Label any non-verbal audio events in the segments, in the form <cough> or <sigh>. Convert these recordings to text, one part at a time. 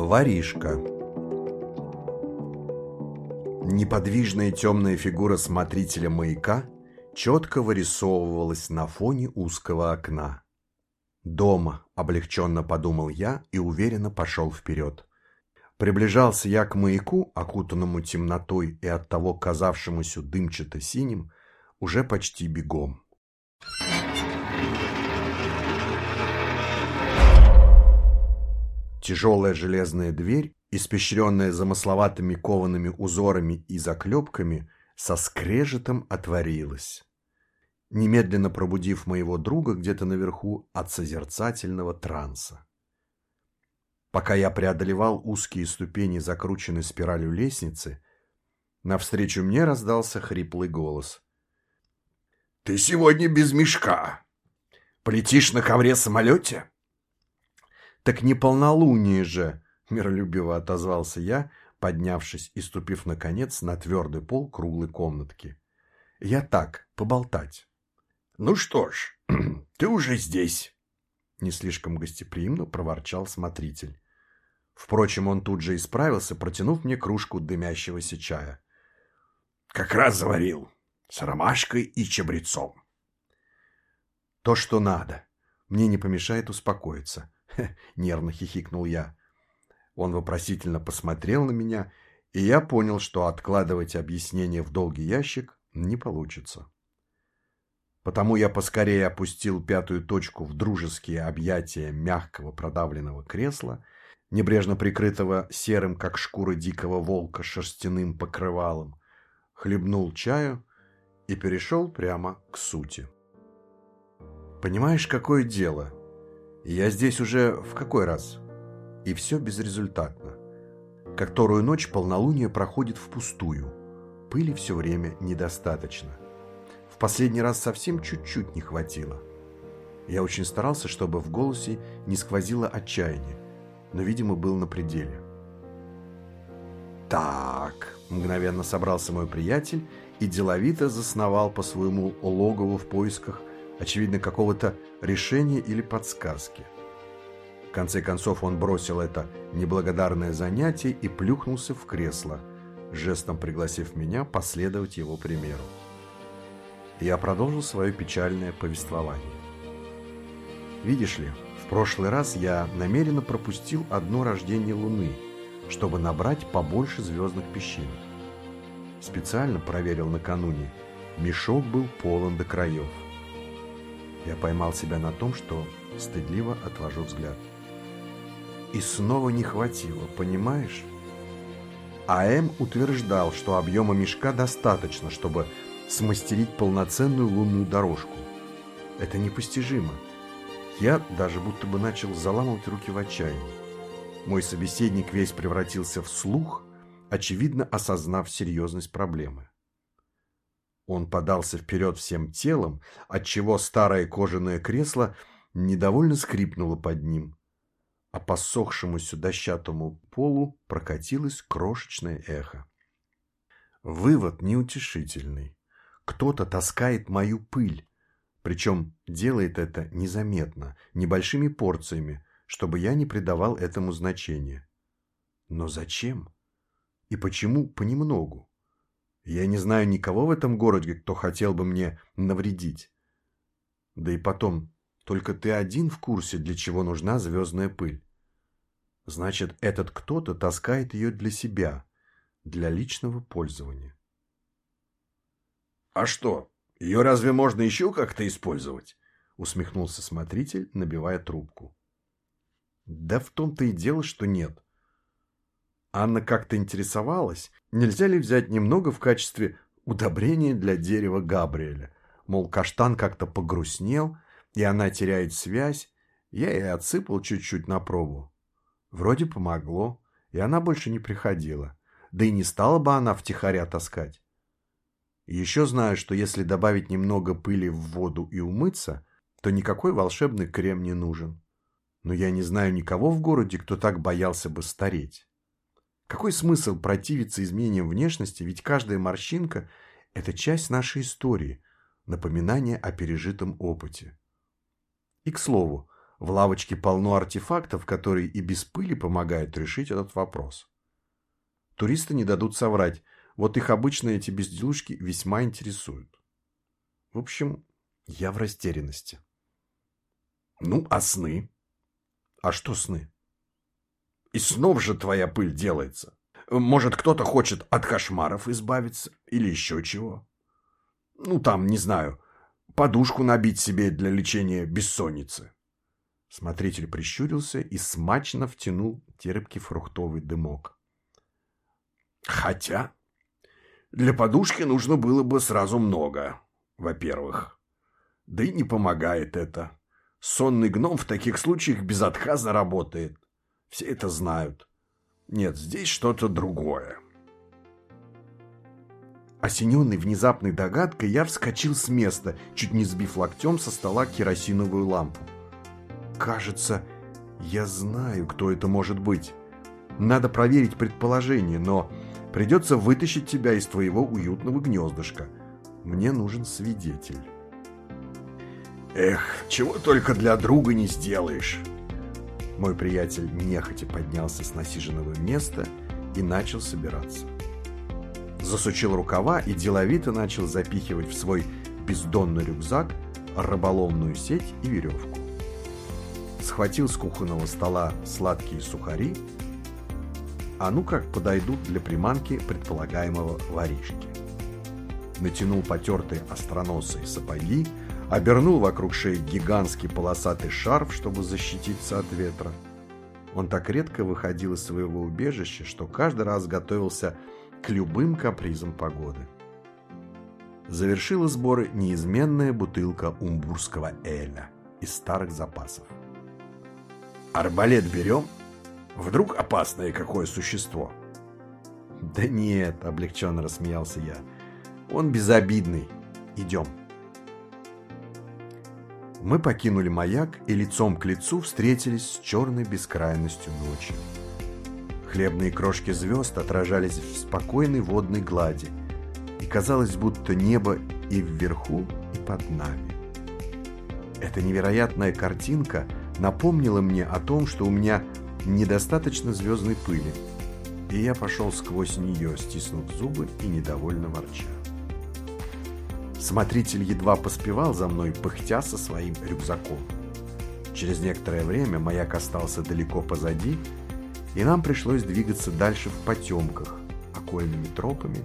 Воришка Неподвижная темная фигура смотрителя маяка четко вырисовывалась на фоне узкого окна. «Дома», — облегченно подумал я и уверенно пошел вперед. Приближался я к маяку, окутанному темнотой и оттого казавшемуся дымчато-синим, уже почти бегом. Тяжелая железная дверь, испещренная замысловатыми коваными узорами и заклепками, со скрежетом отворилась, немедленно пробудив моего друга где-то наверху от созерцательного транса. Пока я преодолевал узкие ступени закрученной спиралью лестницы, навстречу мне раздался хриплый голос. «Ты сегодня без мешка. Полетишь на ковре-самолете?» «Так не полнолуние же!» — миролюбиво отозвался я, поднявшись и ступив, наконец, на твердый пол круглой комнатки. «Я так, поболтать». «Ну что ж, <clears throat> ты уже здесь!» Не слишком гостеприимно проворчал смотритель. Впрочем, он тут же исправился, протянув мне кружку дымящегося чая. «Как раз заварил, с ромашкой и чабрецом». «То, что надо. Мне не помешает успокоиться». <laughs> нервно хихикнул я. Он вопросительно посмотрел на меня, и я понял, что откладывать объяснение в долгий ящик не получится. Потому я поскорее опустил пятую точку в дружеские объятия мягкого продавленного кресла, небрежно прикрытого серым, как шкура дикого волка, шерстяным покрывалом, хлебнул чаю и перешел прямо к сути. «Понимаешь, какое дело?» Я здесь уже в какой раз? И все безрезультатно. Которую ночь полнолуние проходит впустую. Пыли все время недостаточно. В последний раз совсем чуть-чуть не хватило. Я очень старался, чтобы в голосе не сквозило отчаяние, но, видимо, был на пределе. «Так», — мгновенно собрался мой приятель и деловито засновал по своему логову в поисках очевидно, какого-то решения или подсказки. В конце концов он бросил это неблагодарное занятие и плюхнулся в кресло, жестом пригласив меня последовать его примеру. Я продолжил свое печальное повествование. Видишь ли, в прошлый раз я намеренно пропустил одно рождение Луны, чтобы набрать побольше звездных песчинок. Специально проверил накануне, мешок был полон до краев. Я поймал себя на том, что стыдливо отвожу взгляд. И снова не хватило, понимаешь? А.М. утверждал, что объема мешка достаточно, чтобы смастерить полноценную лунную дорожку. Это непостижимо. Я даже будто бы начал заламывать руки в отчаянии. Мой собеседник весь превратился в слух, очевидно осознав серьезность проблемы. Он подался вперед всем телом, отчего старое кожаное кресло недовольно скрипнуло под ним, а по сохшемуся дощатому полу прокатилось крошечное эхо. Вывод неутешительный. Кто-то таскает мою пыль, причем делает это незаметно, небольшими порциями, чтобы я не придавал этому значения. Но зачем? И почему понемногу? Я не знаю никого в этом городе, кто хотел бы мне навредить. Да и потом, только ты один в курсе, для чего нужна звездная пыль. Значит, этот кто-то таскает ее для себя, для личного пользования. «А что, ее разве можно еще как-то использовать?» усмехнулся смотритель, набивая трубку. «Да в том-то и дело, что нет. Анна как-то интересовалась, нельзя ли взять немного в качестве удобрения для дерева Габриэля. Мол, каштан как-то погрустнел, и она теряет связь. Я ей отсыпал чуть-чуть на пробу. Вроде помогло, и она больше не приходила. Да и не стала бы она втихаря таскать. Еще знаю, что если добавить немного пыли в воду и умыться, то никакой волшебный крем не нужен. Но я не знаю никого в городе, кто так боялся бы стареть. Какой смысл противиться изменениям внешности, ведь каждая морщинка – это часть нашей истории, напоминание о пережитом опыте. И, к слову, В лавочке полно артефактов, которые и без пыли помогают решить этот вопрос. Туристы не дадут соврать, вот их обычно эти безделушки весьма интересуют. В общем, я в растерянности. Ну, а сны? А что сны? И снов же твоя пыль делается. Может, кто-то хочет от кошмаров избавиться или еще чего. Ну, там, не знаю, подушку набить себе для лечения бессонницы. Смотритель прищурился и смачно втянул терпкий фруктовый дымок. Хотя, для подушки нужно было бы сразу много, во-первых. Да и не помогает это. Сонный гном в таких случаях безотказно работает. Все это знают. Нет, здесь что-то другое. Осененный внезапной догадкой, я вскочил с места, чуть не сбив локтем со стола керосиновую лампу. Кажется, я знаю, кто это может быть. Надо проверить предположение, но придется вытащить тебя из твоего уютного гнездышка. Мне нужен свидетель. Эх, чего только для друга не сделаешь. Мой приятель нехотя поднялся с насиженного места и начал собираться. Засучил рукава и деловито начал запихивать в свой бездонный рюкзак рыболовную сеть и веревку. Схватил с кухонного стола сладкие сухари, а ну как подойдут для приманки предполагаемого воришки. Натянул потертые остроносые сапоги, обернул вокруг шеи гигантский полосатый шарф, чтобы защититься от ветра. Он так редко выходил из своего убежища, что каждый раз готовился к любым капризам погоды. Завершила сборы неизменная бутылка умбурского эля из старых запасов. «Арбалет берем? Вдруг опасное какое существо?» «Да нет», — облегченно рассмеялся я. «Он безобидный. Идем». Мы покинули маяк и лицом к лицу встретились с черной бескрайностью ночи. Хлебные крошки звезд отражались в спокойной водной глади, и казалось, будто небо и вверху, и под нами. Эта невероятная картинка напомнила мне о том, что у меня недостаточно звездной пыли, и я пошел сквозь нее, стиснув зубы и недовольно ворча. Смотритель едва поспевал за мной, пыхтя со своим рюкзаком. Через некоторое время маяк остался далеко позади, и нам пришлось двигаться дальше в потемках, окольными тропами,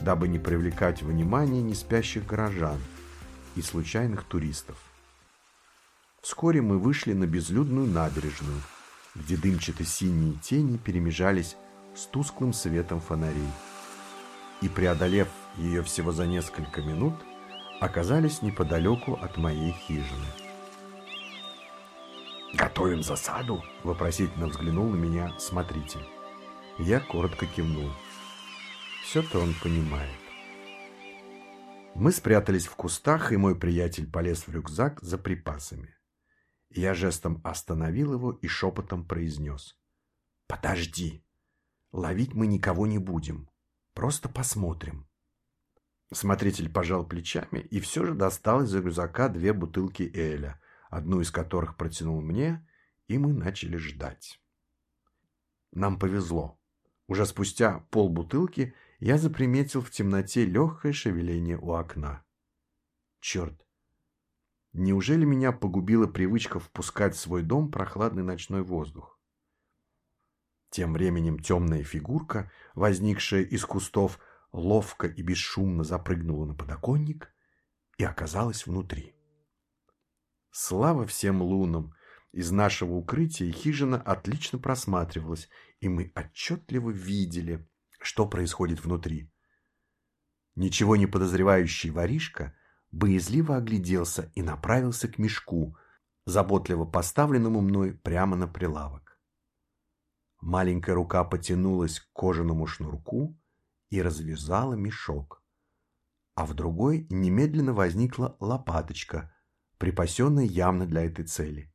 дабы не привлекать внимание неспящих горожан и случайных туристов. Вскоре мы вышли на безлюдную набережную, где дымчато-синие тени перемежались с тусклым светом фонарей. И, преодолев ее всего за несколько минут, оказались неподалеку от моей хижины. «Готовим засаду?» – вопросительно взглянул на меня смотритель. Я коротко кивнул. Все-то он понимает. Мы спрятались в кустах, и мой приятель полез в рюкзак за припасами. Я жестом остановил его и шепотом произнес. «Подожди! Ловить мы никого не будем. Просто посмотрим». Смотритель пожал плечами и все же достал из рюкзака две бутылки Эля, одну из которых протянул мне, и мы начали ждать. Нам повезло. Уже спустя полбутылки я заприметил в темноте легкое шевеление у окна. Черт! Неужели меня погубила привычка впускать в свой дом прохладный ночной воздух? Тем временем темная фигурка, возникшая из кустов, ловко и бесшумно запрыгнула на подоконник и оказалась внутри. Слава всем лунам! Из нашего укрытия хижина отлично просматривалась, и мы отчетливо видели, что происходит внутри. Ничего не подозревающий воришка боязливо огляделся и направился к мешку, заботливо поставленному мной прямо на прилавок. Маленькая рука потянулась к кожаному шнурку, и развязала мешок. А в другой немедленно возникла лопаточка, припасенная явно для этой цели.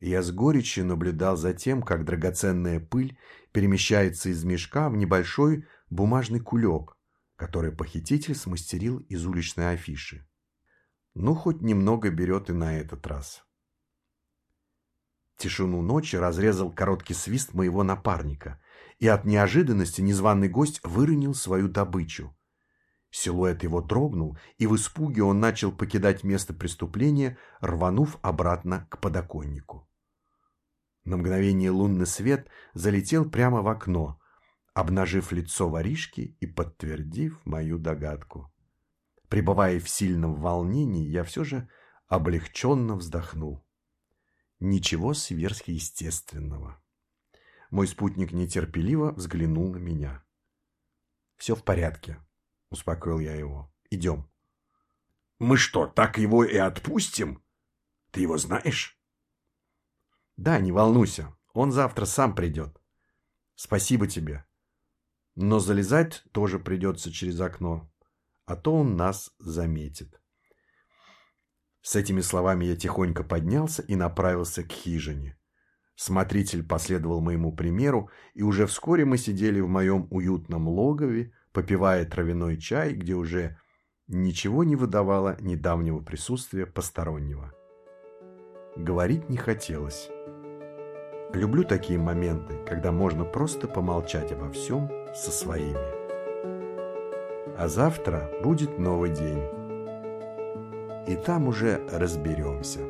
Я с горечью наблюдал за тем, как драгоценная пыль перемещается из мешка в небольшой бумажный кулек, который похититель смастерил из уличной афиши. Ну, хоть немного берет и на этот раз. Тишину ночи разрезал короткий свист моего напарника, и от неожиданности незваный гость выронил свою добычу. Силуэт его дрогнул, и в испуге он начал покидать место преступления, рванув обратно к подоконнику. На мгновение лунный свет залетел прямо в окно, обнажив лицо воришки и подтвердив мою догадку. Пребывая в сильном волнении, я все же облегченно вздохнул. Ничего сверхъестественного. Мой спутник нетерпеливо взглянул на меня. «Все в порядке», — успокоил я его. «Идем». «Мы что, так его и отпустим? Ты его знаешь?» «Да, не волнуйся, он завтра сам придет. Спасибо тебе. Но залезать тоже придется через окно, а то он нас заметит». С этими словами я тихонько поднялся и направился к хижине. Смотритель последовал моему примеру, и уже вскоре мы сидели в моем уютном логове, попивая травяной чай, где уже ничего не выдавало недавнего присутствия постороннего. Говорить не хотелось. Люблю такие моменты, когда можно просто помолчать обо всем со своими. А завтра будет новый день. И там уже разберемся.